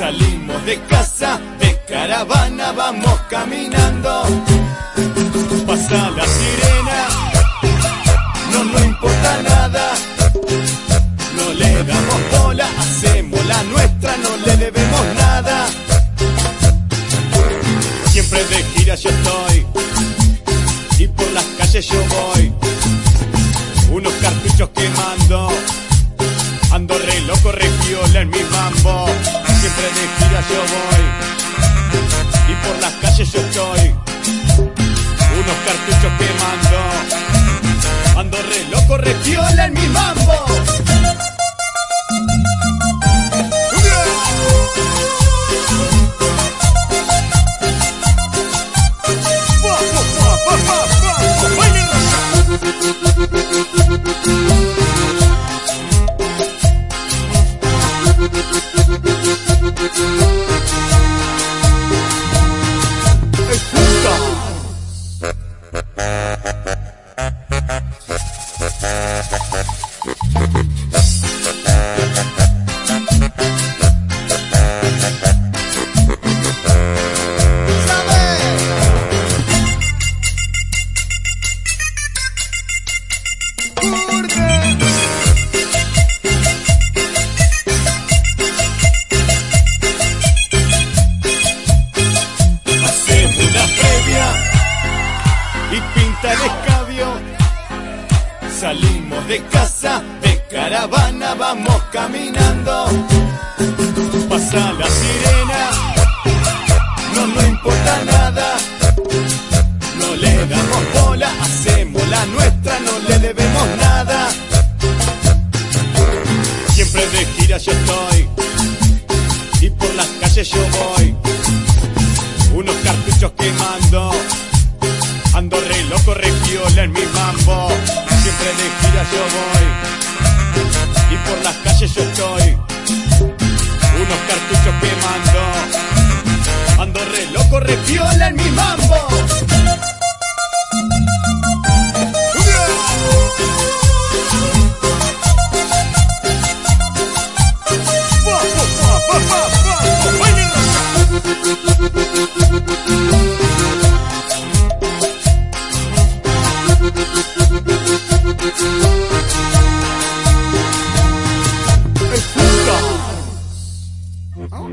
Salimos de casa, de caravana, vamos caminando. Pasa la sirena, no nos importa nada. No le damos bola, hacemos la nuestra, no le debemos nada. Siempre de gira yo estoy, y por las calles yo voy. Unos cartuchos quemando, ando re loco, re piola en mi mambo. De gira yo voy, y por las calles yo estoy. Unos cartuchos quemando, ando re loco, re piola en mi mambo. Y pinta el escabio. Salimos de casa, de caravana, vamos caminando. nuestra no le debemos nada. Siempre de gira yo estoy y por las calles yo voy. Unos cartuchos quemando, ando re loco, re viola en mi mambo. Siempre de gira yo voy y por las calles yo estoy. Unos cartuchos quemando, ando re loco, re viola en mi mambo. Escucha. ¿Ah?